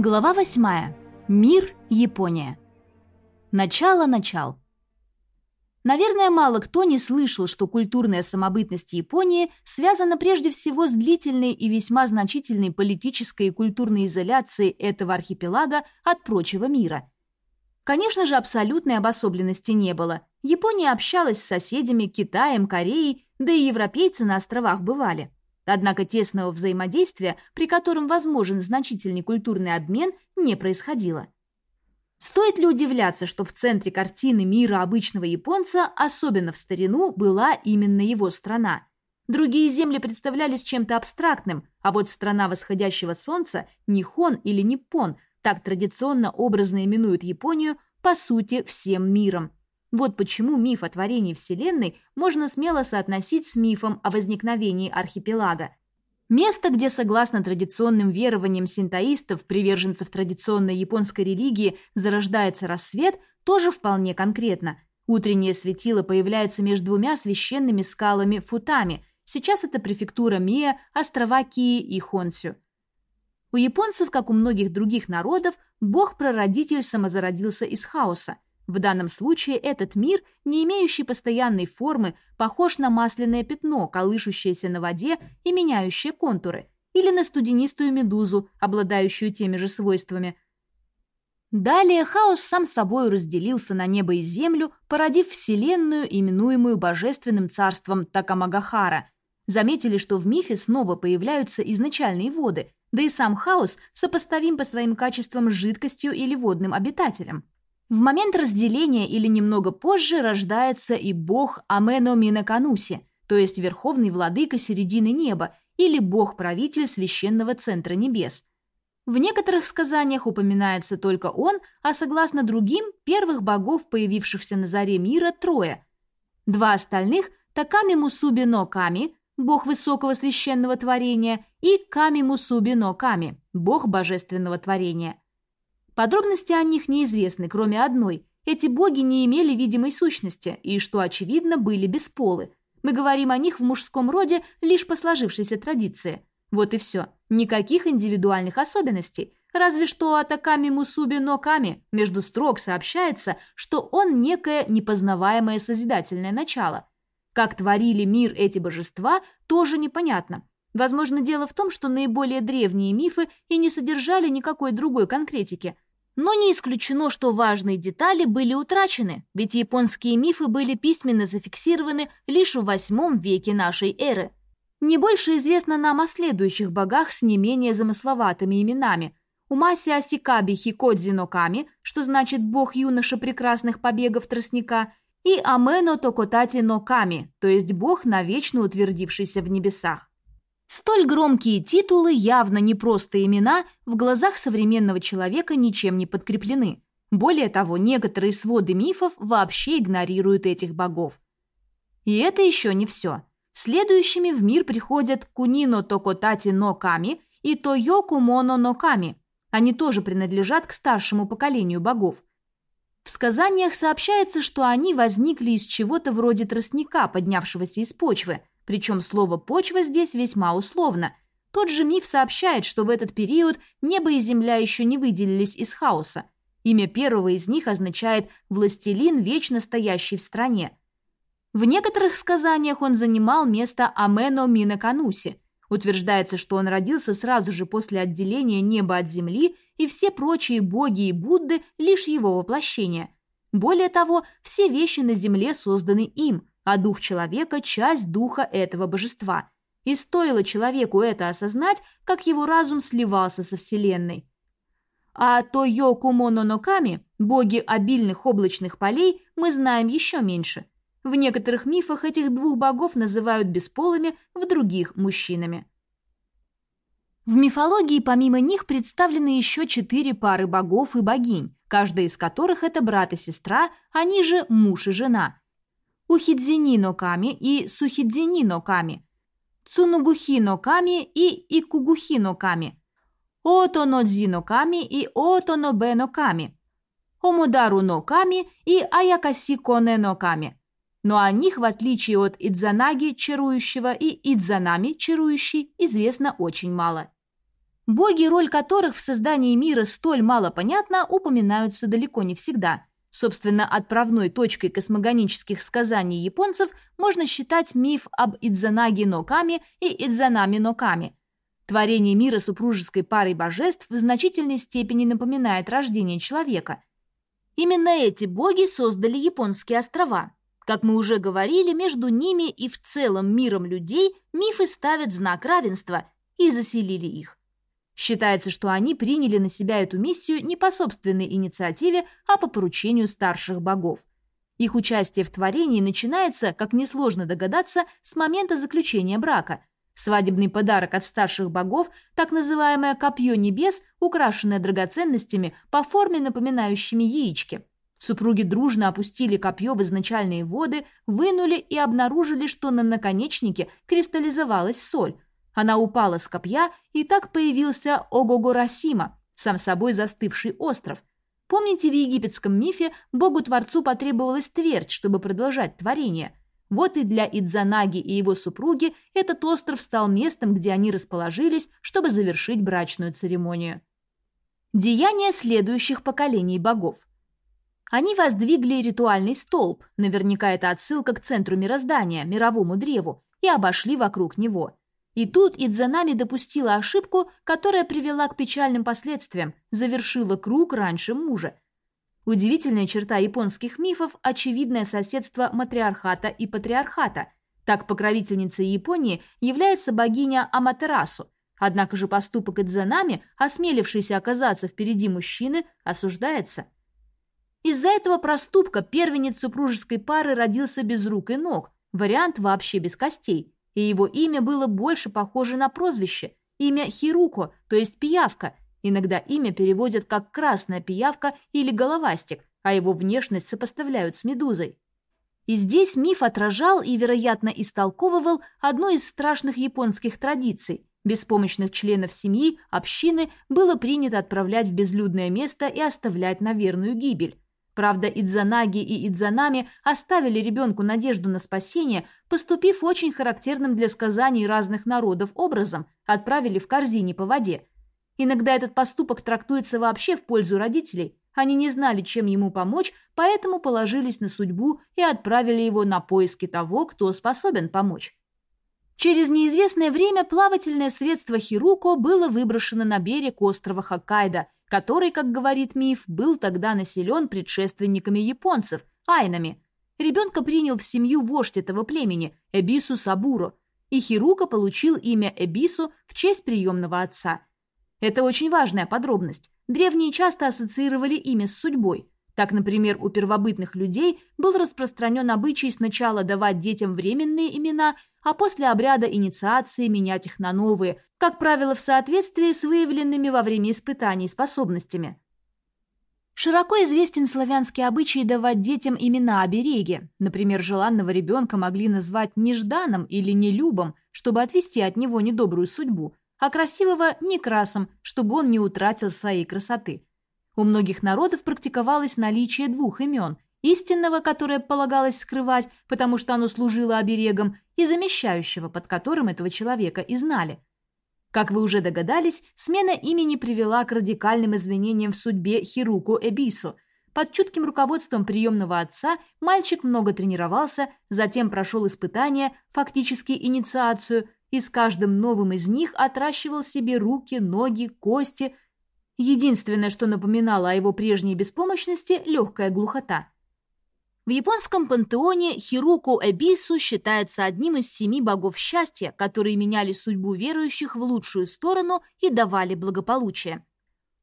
Глава 8. Мир, Япония. Начало-начал. Наверное, мало кто не слышал, что культурная самобытность Японии связана прежде всего с длительной и весьма значительной политической и культурной изоляцией этого архипелага от прочего мира. Конечно же, абсолютной обособленности не было. Япония общалась с соседями Китаем, Кореей, да и европейцы на островах бывали. Однако тесного взаимодействия, при котором возможен значительный культурный обмен, не происходило. Стоит ли удивляться, что в центре картины мира обычного японца, особенно в старину, была именно его страна? Другие земли представлялись чем-то абстрактным, а вот страна восходящего солнца, Нихон или Ниппон, так традиционно образно именуют Японию, по сути, всем миром. Вот почему миф о творении Вселенной можно смело соотносить с мифом о возникновении архипелага. Место, где, согласно традиционным верованиям синтоистов, приверженцев традиционной японской религии, зарождается рассвет, тоже вполне конкретно. Утреннее светило появляется между двумя священными скалами Футами. Сейчас это префектура Мия, острова Кии и Хонсю. У японцев, как у многих других народов, бог-прародитель самозародился из хаоса – в данном случае этот мир, не имеющий постоянной формы, похож на масляное пятно, колышущееся на воде и меняющее контуры, или на студенистую медузу, обладающую теми же свойствами. Далее хаос сам собой разделился на небо и землю, породив Вселенную, именуемую Божественным царством Такамагахара. Заметили, что в мифе снова появляются изначальные воды, да и сам хаос сопоставим по своим качествам с жидкостью или водным обитателем. В момент разделения или немного позже рождается и бог Амено Минакануси, то есть верховный владыка середины неба или бог-правитель священного центра небес. В некоторых сказаниях упоминается только он, а согласно другим, первых богов, появившихся на заре мира, трое. Два остальных – Таками Мусуби но Ками, бог высокого священного творения, и Ками Мусуби но Ками, бог божественного творения – Подробности о них неизвестны, кроме одной. Эти боги не имели видимой сущности и, что очевидно, были бесполы. Мы говорим о них в мужском роде лишь по сложившейся традиции. Вот и все. Никаких индивидуальных особенностей. Разве что о Таками Мусуби но Ками между строк сообщается, что он некое непознаваемое созидательное начало. Как творили мир эти божества, тоже непонятно. Возможно, дело в том, что наиболее древние мифы и не содержали никакой другой конкретики – но не исключено, что важные детали были утрачены, ведь японские мифы были письменно зафиксированы лишь в VIII веке нашей эры. Не больше известно нам о следующих богах с не менее замысловатыми именами. Умаси Асикаби Хикодзи Ноками, что значит бог юноша прекрасных побегов тростника, и Амено Токотати Ноками, то есть бог, навечно утвердившийся в небесах. Столь громкие титулы, явно не просто имена, в глазах современного человека ничем не подкреплены. Более того, некоторые своды мифов вообще игнорируют этих богов. И это еще не все. Следующими в мир приходят Кунино Токотати но Ками и Тойоку Моно но. Они тоже принадлежат к старшему поколению богов. В сказаниях сообщается, что они возникли из чего-то вроде тростника, поднявшегося из почвы – причем слово «почва» здесь весьма условно. Тот же миф сообщает, что в этот период небо и земля еще не выделились из хаоса. Имя первого из них означает «властелин, вечно стоящий в стране». В некоторых сказаниях он занимал место Амено Минакануси. Утверждается, что он родился сразу же после отделения неба от земли, и все прочие боги и Будды – лишь его воплощение. Более того, все вещи на земле созданы им – а дух человека – часть духа этого божества. И стоило человеку это осознать, как его разум сливался со Вселенной. А то Йоку Мононоками, боги обильных облачных полей, мы знаем еще меньше. В некоторых мифах этих двух богов называют бесполыми, в других – мужчинами. В мифологии помимо них представлены еще четыре пары богов и богинь, каждая из которых это брат и сестра, они же муж и жена – Ухидзини но ками и Сухидзини но ками, Цунугухи но ками и Икугухи но ками, Ото но дзи но ками и Ото но бе но ками, Омудару но ками и Аякаси коне но ками. Но о них, в отличие от Идзанаги, чарующего, и Идзанами, чарующий, известно очень мало. боги, роль которых в создании мира столь мало понятна, упоминаются далеко не всегда. Собственно, отправной точкой космогонических сказаний японцев можно считать миф об Идзанаги Ноками и Идзанами Ноками. Творение мира супружеской парой божеств в значительной степени напоминает рождение человека. Именно эти боги создали японские острова. Как мы уже говорили, между ними и в целом миром людей мифы ставят знак равенства и заселили их. Считается, что они приняли на себя эту миссию не по собственной инициативе, а по поручению старших богов. Их участие в творении начинается, как несложно догадаться, с момента заключения брака. Свадебный подарок от старших богов, так называемое «копье небес», украшенное драгоценностями по форме напоминающими яички. Супруги дружно опустили копье в изначальные воды, вынули и обнаружили, что на наконечнике кристаллизовалась соль – она упала с копья, и так появился Огогорасима, сам собой застывший остров. Помните, в египетском мифе богу-творцу потребовалась твердь, чтобы продолжать творение? Вот и для Идзанаги и его супруги этот остров стал местом, где они расположились, чтобы завершить брачную церемонию. Деяния следующих поколений богов. Они воздвигли ритуальный столб, наверняка это отсылка к центру мироздания, мировому древу, и обошли вокруг него. И тут Идзанами допустила ошибку, которая привела к печальным последствиям, завершила круг раньше мужа. Удивительная черта японских мифов – очевидное соседство матриархата и патриархата. Так покровительницей Японии является богиня Аматерасу. Однако же поступок Идзанами, осмелившийся оказаться впереди мужчины, осуждается. Из-за этого проступка первенец супружеской пары родился без рук и ног, вариант вообще без костей – и его имя было больше похоже на прозвище, имя Хируко, то есть пиявка. Иногда имя переводят как «красная пиявка» или «головастик», а его внешность сопоставляют с медузой. И здесь миф отражал и, вероятно, истолковывал одну из страшных японских традиций. Беспомощных членов семьи, общины было принято отправлять в безлюдное место и оставлять на верную гибель. Правда, Идзанаги и Идзанами оставили ребенку надежду на спасение, поступив очень характерным для сказаний разных народов образом, отправили в корзине по воде. Иногда этот поступок трактуется вообще в пользу родителей. Они не знали, чем ему помочь, поэтому положились на судьбу и отправили его на поиски того, кто способен помочь. Через неизвестное время плавательное средство Хируко было выброшено на берег острова Хоккайдо – который, как говорит миф, был тогда населен предшественниками японцев, айнами. Ребенка принял в семью вождь этого племени, Эбису Сабуро, и Хирука получил имя Эбису в честь приемного отца. Это очень важная подробность. Древние часто ассоциировали имя с судьбой. Так, например, у первобытных людей был распространен обычай сначала давать детям временные имена, а после обряда инициации менять их на новые, как правило, в соответствии с выявленными во время испытаний способностями. Широко известен славянский обычай давать детям имена обереги. Например, желанного ребенка могли назвать Нежданом или Нелюбом, чтобы отвести от него недобрую судьбу, а красивого – Некрасом, чтобы он не утратил своей красоты. У многих народов практиковалось наличие двух имен – истинного, которое полагалось скрывать, потому что оно служило оберегом, и замещающего, под которым этого человека и знали – как вы уже догадались, смена имени привела к радикальным изменениям в судьбе Хируку Эбису. Под чутким руководством приемного отца мальчик много тренировался, затем прошел испытания, фактически инициацию, и с каждым новым из них отращивал себе руки, ноги, кости. Единственное, что напоминало о его прежней беспомощности – легкая глухота – в японском пантеоне Хируко Эбису считается одним из семи богов счастья, которые меняли судьбу верующих в лучшую сторону и давали благополучие.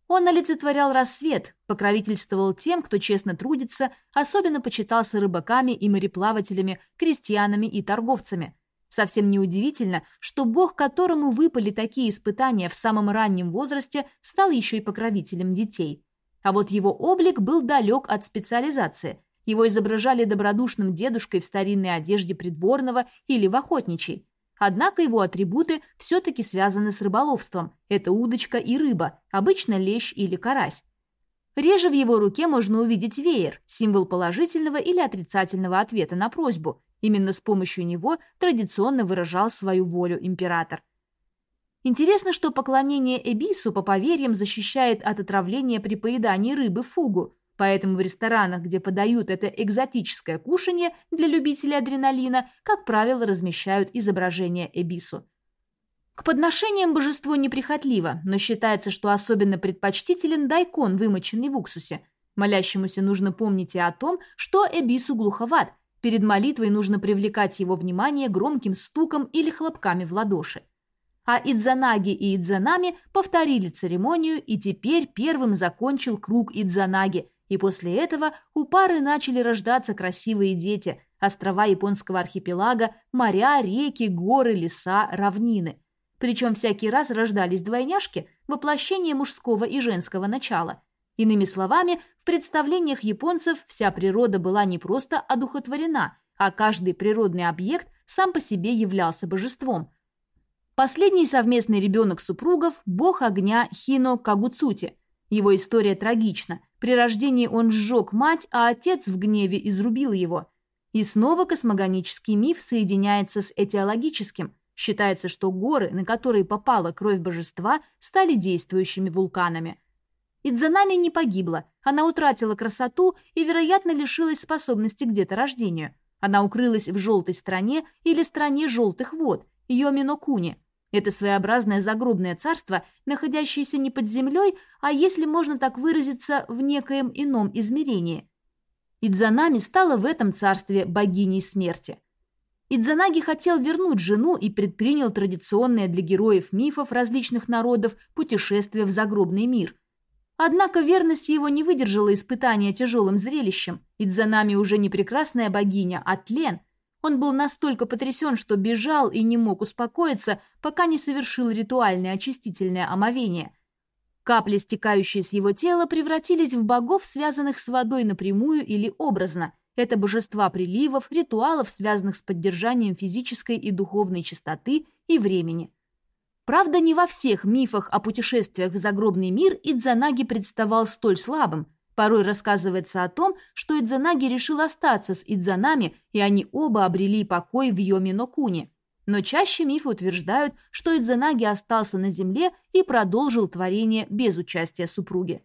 Он олицетворял рассвет, покровительствовал тем, кто честно трудится, особенно почитался рыбаками и мореплавателями, крестьянами и торговцами. Совсем неудивительно, что бог, которому выпали такие испытания в самом раннем возрасте, стал еще и покровителем детей. А вот его облик был далек от специализации – его изображали добродушным дедушкой в старинной одежде придворного или в охотничьей. Однако его атрибуты все-таки связаны с рыболовством. Это удочка и рыба, обычно лещ или карась. Реже в его руке можно увидеть веер, символ положительного или отрицательного ответа на просьбу. Именно с помощью него традиционно выражал свою волю император. Интересно, что поклонение Эбису по поверьям защищает от отравления при поедании рыбы фугу, поэтому в ресторанах, где подают это экзотическое кушанье для любителей адреналина, как правило, размещают изображение Эбису. К подношениям божество неприхотливо, но считается, что особенно предпочтителен дайкон, вымоченный в уксусе. Молящемуся нужно помнить и о том, что Эбису глуховат. Перед молитвой нужно привлекать его внимание громким стуком или хлопками в ладоши. А Идзанаги и Идзанами повторили церемонию, и теперь первым закончил круг Идзанаги, и после этого у пары начали рождаться красивые дети, острова японского архипелага, моря, реки, горы, леса, равнины – причем всякий раз рождались двойняшки, воплощение мужского и женского начала. Иными словами, в представлениях японцев вся природа была не просто одухотворена, а каждый природный объект сам по себе являлся божеством. Последний совместный ребенок супругов – бог огня Хино Кагуцути. Его история трагична. При рождении он сжег мать, а отец в гневе изрубил его. И снова космогонический миф соединяется с этиологическим – Считается, что горы, на которые попала кровь божества, стали действующими вулканами. Идзанами не погибла, она утратила красоту и, вероятно, лишилась способности к деторождению. Она укрылась в желтой стране или стране желтых вод, Йоминокуни. Это своеобразное загробное царство, находящееся не под землей, а, если можно так выразиться, в некоем ином измерении. Идзанами стала в этом царстве богиней смерти. Идзанаги хотел вернуть жену и предпринял традиционное для героев мифов различных народов путешествие в загробный мир. Однако верность его не выдержала испытания тяжелым зрелищем. Идзанами уже не прекрасная богиня, а тлен. Он был настолько потрясен, что бежал и не мог успокоиться, пока не совершил ритуальное очистительное омовение. Капли, стекающие с его тела, превратились в богов, связанных с водой напрямую или образно – это божества приливов, ритуалов, связанных с поддержанием физической и духовной чистоты и времени. Правда, не во всех мифах о путешествиях в загробный мир Идзанаги представал столь слабым. Порой рассказывается о том, что Идзанаги решил остаться с Идзанами, и они оба обрели покой в Йоминокуне. Но чаще мифы утверждают, что Идзанаги остался на земле и продолжил творение без участия супруги.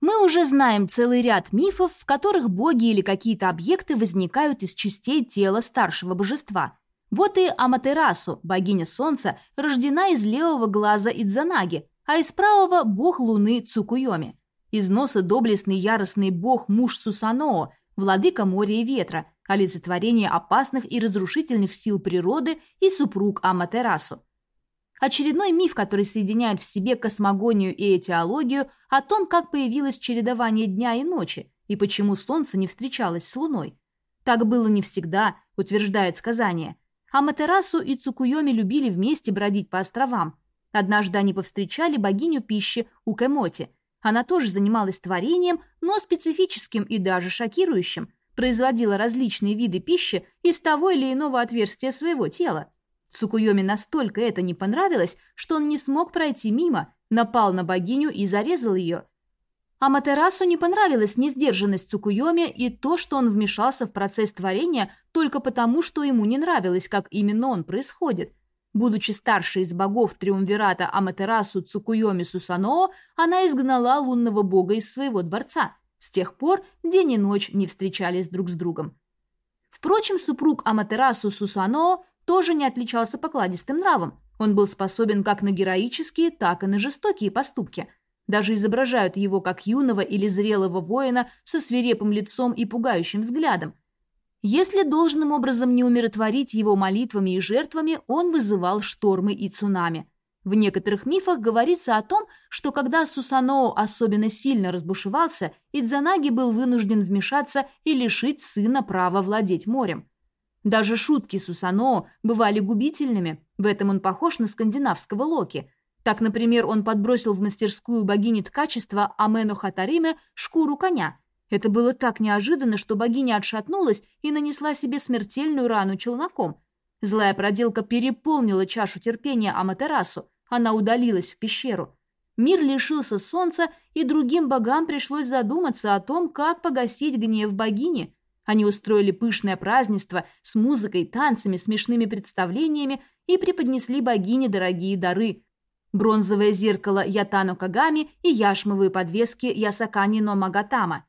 Мы уже знаем целый ряд мифов, в которых боги или какие-то объекты возникают из частей тела старшего божества. Вот и Аматерасу, богиня солнца, рождена из левого глаза Идзанаги, а из правого – бог луны Цукуйоми. Из носа доблестный яростный бог муж Сусаноо, владыка моря и ветра, олицетворение опасных и разрушительных сил природы и супруг Аматерасу. Очередной миф, который соединяет в себе космогонию и этиологию о том, как появилось чередование дня и ночи и почему Солнце не встречалось с Луной. Так было не всегда, утверждает сказание. А Матерасу и Цукуйоми любили вместе бродить по островам. Однажды они повстречали богиню пищи Укэмоти. Она тоже занималась творением, но специфическим и даже шокирующим, производила различные виды пищи из того или иного отверстия своего тела. Цукуйоми настолько это не понравилось, что он не смог пройти мимо, напал на богиню и зарезал ее. А Матерасу не понравилась несдержанность Цукуйоми и то, что он вмешался в процесс творения только потому, что ему не нравилось, как именно он происходит. Будучи старшей из богов триумвирата Аматерасу Цукуйоми Сусаноо, она изгнала лунного бога из своего дворца. С тех пор день и ночь не встречались друг с другом. Впрочем, супруг Аматерасу Сусаноо тоже не отличался покладистым нравом. Он был способен как на героические, так и на жестокие поступки. Даже изображают его как юного или зрелого воина со свирепым лицом и пугающим взглядом. Если должным образом не умиротворить его молитвами и жертвами, он вызывал штормы и цунами. В некоторых мифах говорится о том, что когда Сусаноо особенно сильно разбушевался, Идзанаги был вынужден вмешаться и лишить сына права владеть морем. Даже шутки Сусано бывали губительными, в этом он похож на скандинавского Локи. Так, например, он подбросил в мастерскую богини ткачества Амену Хатариме шкуру коня. Это было так неожиданно, что богиня отшатнулась и нанесла себе смертельную рану челноком. Злая проделка переполнила чашу терпения Аматерасу. Она удалилась в пещеру. Мир лишился солнца, и другим богам пришлось задуматься о том, как погасить гнев богини – Они устроили пышное празднество с музыкой, танцами, смешными представлениями и преподнесли богине дорогие дары. Бронзовое зеркало Ятану Кагами и яшмовые подвески Ясакани но Магатама.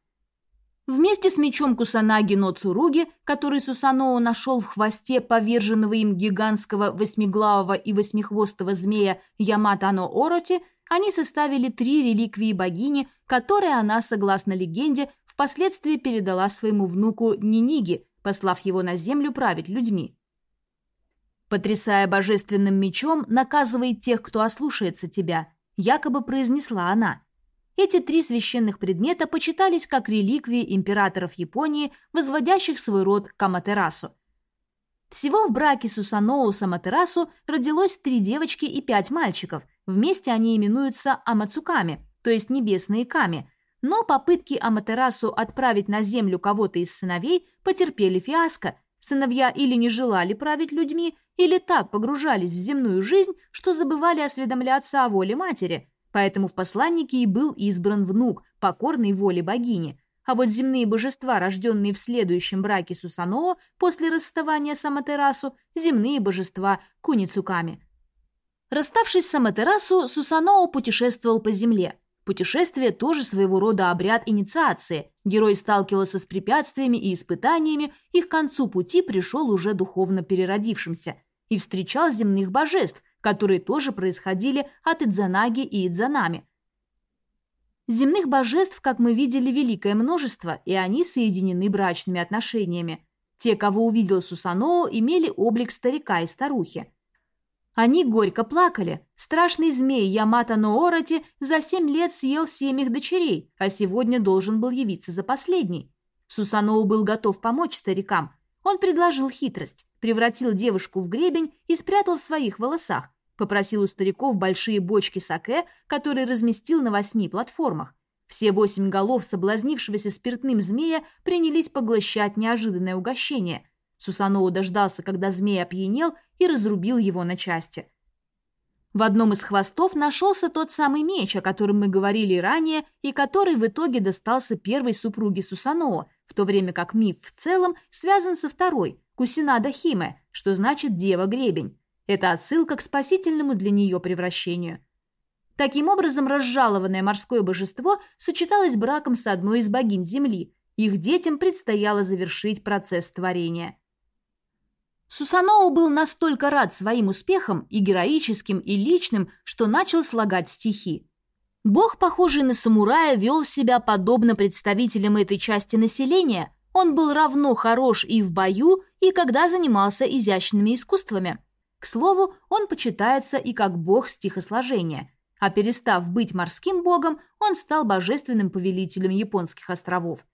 Вместе с мечом Кусанаги но Цуруги, который Сусаноу нашел в хвосте поверженного им гигантского восьмиглавого и восьмихвостого змея Яматано Ороти, они составили три реликвии богини, которые она, согласно легенде, впоследствии передала своему внуку Ниниги, послав его на землю править людьми. Потрясая божественным мечом, наказывай тех, кто ослушается тебя, якобы произнесла она – эти три священных предмета почитались как реликвии императоров Японии, возводящих свой род к Аматерасу. Всего в браке Сусаноу с Аматерасу родилось три девочки и пять мальчиков. Вместе они именуются Амацуками, то есть небесные ками. Но попытки Аматерасу отправить на землю кого-то из сыновей потерпели фиаско. Сыновья или не желали править людьми, или так погружались в земную жизнь, что забывали осведомляться о воле матери – Поэтому в посланнике и был избран внук, покорный воле богини. А вот земные божества, рожденные в следующем браке Сусаноо после расставания с Аматерасу, земные божества Куницуками. Расставшись с Аматерасу, Сусаноо путешествовал по земле. Путешествие тоже своего рода обряд инициации. Герой сталкивался с препятствиями и испытаниями, и к концу пути пришел уже духовно переродившимся. И встречал земных божеств, которые тоже происходили от Идзанаги и Идзанами. Земных божеств, как мы видели, великое множество, и они соединены брачными отношениями. Те, кого увидел Сусаноо, имели облик старика и старухи. Они горько плакали. Страшный змей Ямато Ноороти за семь лет съел семь их дочерей, а сегодня должен был явиться за последней. Сусаноу был готов помочь старикам. Он предложил хитрость превратил девушку в гребень и спрятал в своих волосах, попросил у стариков большие бочки саке, которые разместил на восьми платформах. Все восемь голов соблазнившегося спиртным змея принялись поглощать неожиданное угощение. Сусаноу дождался, когда змей опьянел, и разрубил его на части. В одном из хвостов нашелся тот самый меч, о котором мы говорили ранее, и который в итоге достался первой супруге Сусаноу, в то время как миф в целом связан со второй, Кусинада Химе, что значит «дева-гребень». Это отсылка к спасительному для нее превращению. Таким образом, разжалованное морское божество сочеталось браком с одной из богинь Земли. Их детям предстояло завершить процесс творения. Сусаноу был настолько рад своим успехам, и героическим, и личным, что начал слагать стихи. Бог, похожий на самурая, вел себя подобно представителям этой части населения – он был равно хорош и в бою, и когда занимался изящными искусствами. К слову, он почитается и как бог стихосложения. А перестав быть морским богом, он стал божественным повелителем японских островов.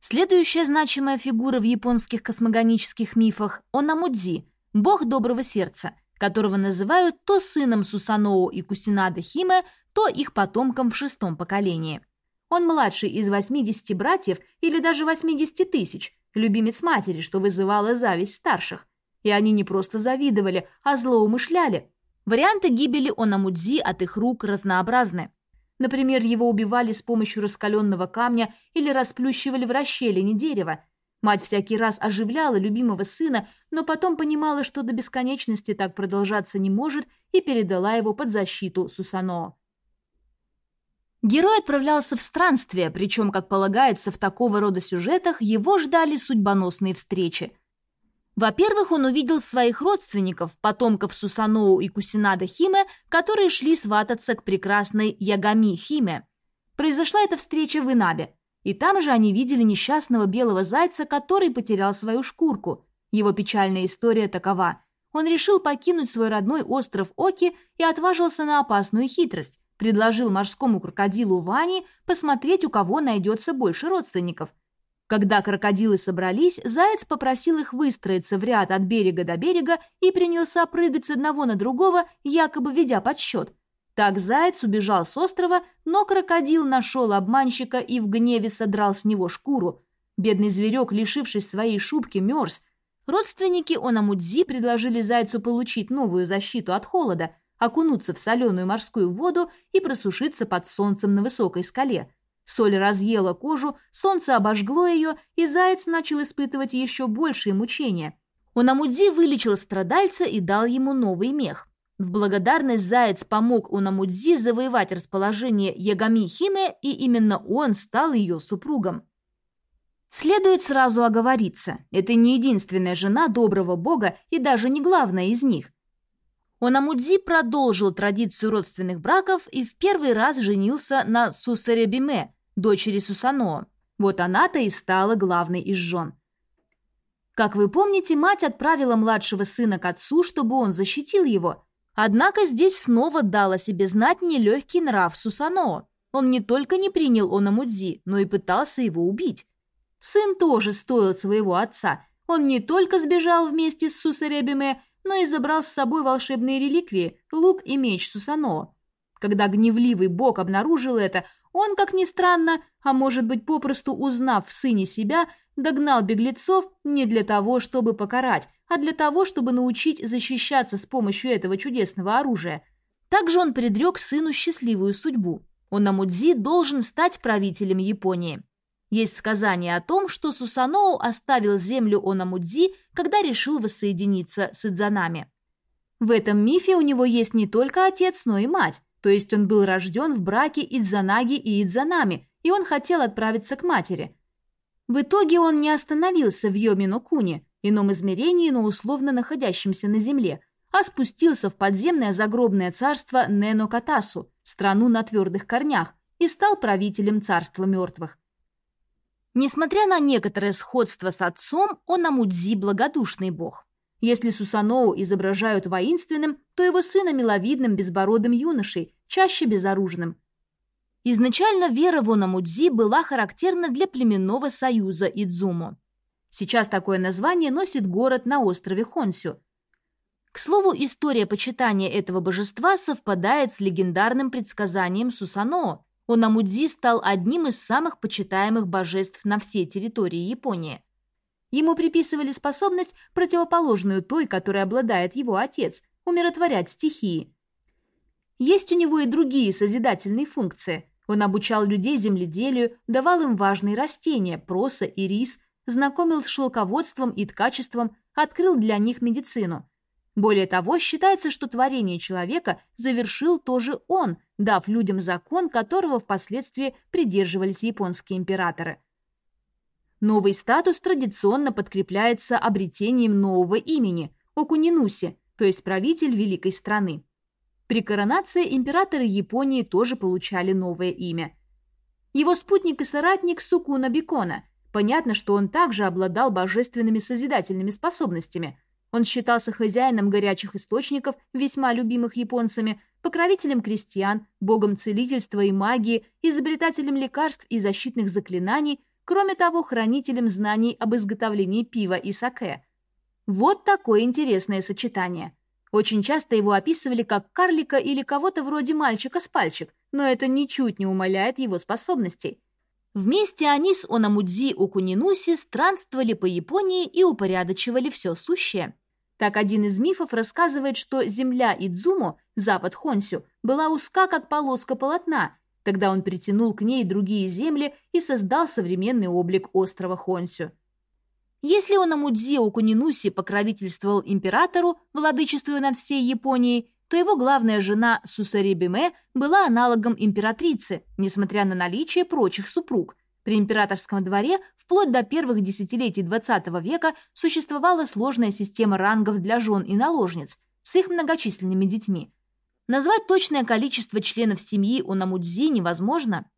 Следующая значимая фигура в японских космогонических мифах – Онамудзи, бог доброго сердца, которого называют то сыном Сусаноу и Кусинада Химе, то их потомком в шестом поколении – он младший из 80 братьев или даже 80 тысяч, любимец матери, что вызывало зависть старших. И они не просто завидовали, а злоумышляли. Варианты гибели Онамудзи от их рук разнообразны. Например, его убивали с помощью раскаленного камня или расплющивали в расщелине дерева. Мать всякий раз оживляла любимого сына, но потом понимала, что до бесконечности так продолжаться не может, и передала его под защиту Сусаноо. Герой отправлялся в странствие, причем, как полагается в такого рода сюжетах, его ждали судьбоносные встречи. Во-первых, он увидел своих родственников, потомков Сусаноу и Кусинада Химе, которые шли свататься к прекрасной Ягами Химе. Произошла эта встреча в Инабе, и там же они видели несчастного белого зайца, который потерял свою шкурку. Его печальная история такова. Он решил покинуть свой родной остров Оки и отважился на опасную хитрость предложил морскому крокодилу Ване посмотреть, у кого найдется больше родственников. Когда крокодилы собрались, заяц попросил их выстроиться в ряд от берега до берега и принялся прыгать с одного на другого, якобы ведя подсчет. Так заяц убежал с острова, но крокодил нашел обманщика и в гневе содрал с него шкуру. Бедный зверек, лишившись своей шубки, мерз. Родственники Онамудзи предложили зайцу получить новую защиту от холода – окунуться в соленую морскую воду и просушиться под солнцем на высокой скале. Соль разъела кожу, солнце обожгло ее, и заяц начал испытывать еще большие мучения. Онамудзи вылечил страдальца и дал ему новый мех. В благодарность заяц помог Унамудзи завоевать расположение Ягами Химе, и именно он стал ее супругом. Следует сразу оговориться, это не единственная жена доброго бога и даже не главная из них. Онамудзи продолжил традицию родственных браков и в первый раз женился на Сусаребиме, дочери Сусано. Вот она-то и стала главной из жен. Как вы помните, мать отправила младшего сына к отцу, чтобы он защитил его. Однако здесь снова дал о себе знать нелегкий нрав Сусано. Он не только не принял Онамудзи, но и пытался его убить. Сын тоже стоил своего отца. Он не только сбежал вместе с Сусаребиме, но и забрал с собой волшебные реликвии – лук и меч Сусано. Когда гневливый бог обнаружил это, он, как ни странно, а может быть попросту узнав в сыне себя, догнал беглецов не для того, чтобы покарать, а для того, чтобы научить защищаться с помощью этого чудесного оружия. Также он предрек сыну счастливую судьбу. Онамудзи должен стать правителем Японии. Есть сказание о том, что Сусаноу оставил землю Онамудзи, когда решил воссоединиться с Идзанами. В этом мифе у него есть не только отец, но и мать, то есть он был рожден в браке Идзанаги и Идзанами, и он хотел отправиться к матери. В итоге он не остановился в Йомино-куне, ином измерении, но условно находящемся на земле, а спустился в подземное загробное царство Нено-Катасу, страну на твердых корнях, и стал правителем царства мертвых. Несмотря на некоторое сходство с отцом, он Амудзи благодушный бог. Если Сусаноу изображают воинственным, то его сына миловидным безбородым юношей, чаще безоружным. Изначально вера в Онамудзи была характерна для племенного союза Идзумо. Сейчас такое название носит город на острове Хонсю. К слову, история почитания этого божества совпадает с легендарным предсказанием Сусаноо, Онамудзи стал одним из самых почитаемых божеств на всей территории Японии. Ему приписывали способность, противоположную той, которой обладает его отец – умиротворять стихии. Есть у него и другие созидательные функции. Он обучал людей земледелию, давал им важные растения – проса и рис, знакомил с шелководством и ткачеством, открыл для них медицину – более того, считается, что творение человека завершил тоже он, дав людям закон, которого впоследствии придерживались японские императоры. Новый статус традиционно подкрепляется обретением нового имени – Окунинуси, то есть правитель великой страны. При коронации императоры Японии тоже получали новое имя. Его спутник и соратник Сукуна Бикона. Понятно, что он также обладал божественными созидательными способностями – он считался хозяином горячих источников, весьма любимых японцами, покровителем крестьян, богом целительства и магии, изобретателем лекарств и защитных заклинаний, кроме того, хранителем знаний об изготовлении пива и саке. Вот такое интересное сочетание. Очень часто его описывали как карлика или кого-то вроде мальчика с пальчик, но это ничуть не умаляет его способностей. Вместе они с Онамудзи Окунинуси странствовали по Японии и упорядочивали все сущее. Так один из мифов рассказывает, что земля Идзумо, запад Хонсю, была узка, как полоска полотна. Тогда он притянул к ней другие земли и создал современный облик острова Хонсю. Если он Амудзи Окунинуси покровительствовал императору, владычествуя над всей Японией, то его главная жена Сусарибиме была аналогом императрицы, несмотря на наличие прочих супруг – при императорском дворе вплоть до первых десятилетий XX века существовала сложная система рангов для жен и наложниц с их многочисленными детьми. Назвать точное количество членов семьи у Намудзи невозможно.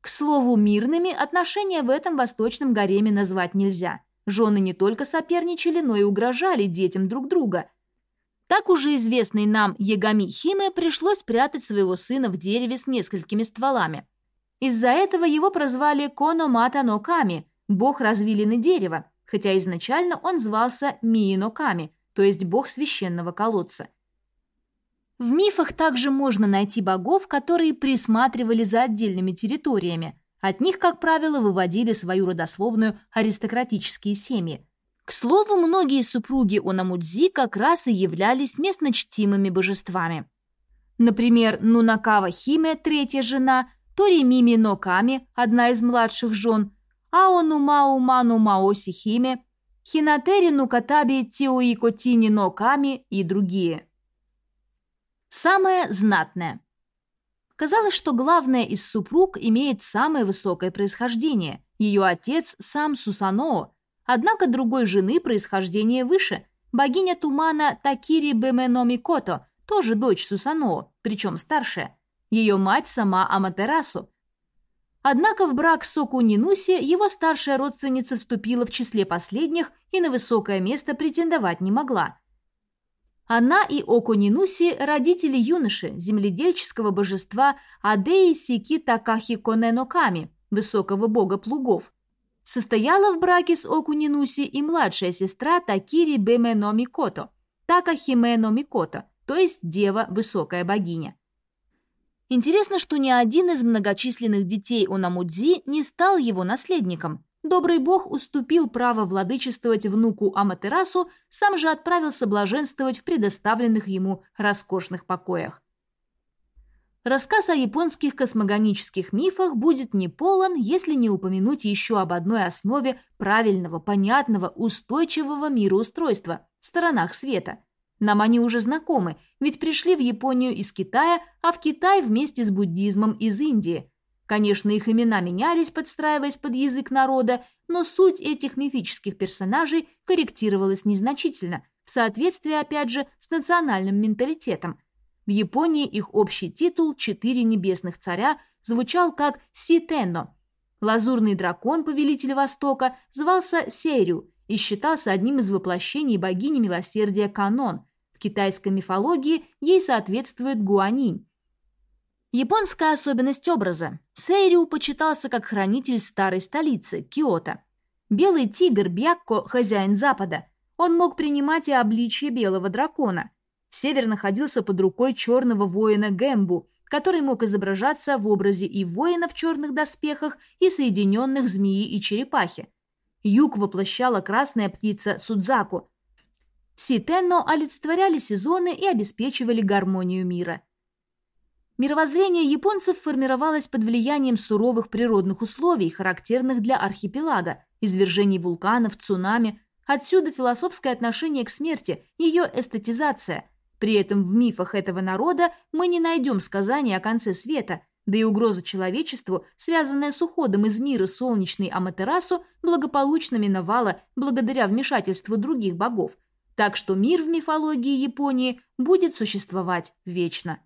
К слову, мирными отношения в этом восточном гареме назвать нельзя. Жены не только соперничали, но и угрожали детям друг друга. Так уже известный нам Ягами Химе пришлось прятать своего сына в дереве с несколькими стволами – из-за этого его прозвали Кономата но Ками, бог развилины дерева, хотя изначально он звался Миино Ками, то есть бог священного колодца. В мифах также можно найти богов, которые присматривали за отдельными территориями. От них, как правило, выводили свою родословную аристократические семьи. К слову, многие супруги Онамудзи как раз и являлись местно чтимыми божествами. Например, Нунакава Химе, третья жена, Торимими Ноками, одна из младших жен, Аонумау Ману Маоси Химе, Хинатери Нукатаби Тиуикотини Ноками и другие. Самое знатное. Казалось, что главная из супруг имеет самое высокое происхождение. Ее отец сам Сусаноо, однако другой жены происхождение выше. Богиня тумана Такири Беменомикото, тоже дочь Сусаноо, причем старшая. Ее мать сама Аматерасу. Однако в брак с Окунинуси его старшая родственница вступила в числе последних и на высокое место претендовать не могла. Она и Окунинуси – родители юноши, земледельческого божества Адеи Сики Такахи Коненоками, высокого бога плугов. Состояла в браке с Окунинуси и младшая сестра Такири Бемено Микото, Такахимено Микото, то есть дева, высокая богиня. Интересно, что ни один из многочисленных детей Унамудзи не стал его наследником. Добрый бог уступил право владычествовать внуку Аматерасу, сам же отправился блаженствовать в предоставленных ему роскошных покоях. Рассказ о японских космогонических мифах будет не полон, если не упомянуть еще об одной основе правильного, понятного, устойчивого мироустройства – сторонах света – нам они уже знакомы, ведь пришли в Японию из Китая, а в Китай вместе с буддизмом из Индии. Конечно, их имена менялись, подстраиваясь под язык народа, но суть этих мифических персонажей корректировалась незначительно, в соответствии, опять же, с национальным менталитетом. В Японии их общий титул «Четыре небесных царя» звучал как «Ситенно». Лазурный дракон, повелитель Востока, звался Серю – и считался одним из воплощений богини милосердия Канон. В китайской мифологии ей соответствует Гуанинь. Японская особенность образа. Сейрю почитался как хранитель старой столицы, Киото. Белый тигр Бьякко – хозяин Запада. Он мог принимать и обличье белого дракона. Север находился под рукой черного воина Гэмбу, который мог изображаться в образе и воина в черных доспехах, и соединенных змеи и черепахи. Юг воплощала красная птица Судзаку. Ситенно олицетворяли сезоны и обеспечивали гармонию мира. Мировоззрение японцев формировалось под влиянием суровых природных условий, характерных для архипелага, извержений вулканов, цунами. Отсюда философское отношение к смерти, ее эстетизация. При этом в мифах этого народа мы не найдем сказания о конце света – да и угроза человечеству, связанная с уходом из мира солнечной Аматерасу, благополучно миновала благодаря вмешательству других богов. Так что мир в мифологии Японии будет существовать вечно.